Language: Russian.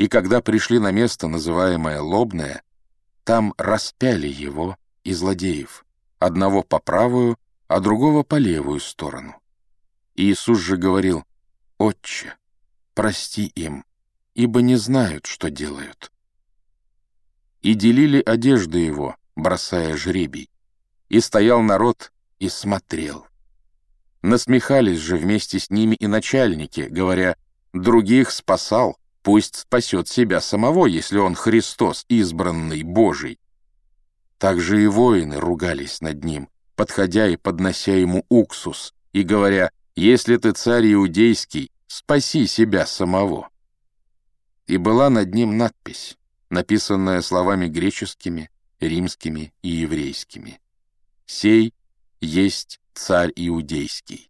и когда пришли на место, называемое Лобное, там распяли его и злодеев, одного по правую, а другого по левую сторону. Иисус же говорил, «Отче, прости им, ибо не знают, что делают». И делили одежды его, бросая жребий. И стоял народ и смотрел. Насмехались же вместе с ними и начальники, говоря, «Других спасал, пусть спасет себя самого, если он Христос, избранный Божий». Также и воины ругались над ним, подходя и поднося ему уксус, и говоря, «Если ты царь иудейский, спаси себя самого». И была над ним надпись, написанная словами греческими, римскими и еврейскими. «Сей есть царь иудейский».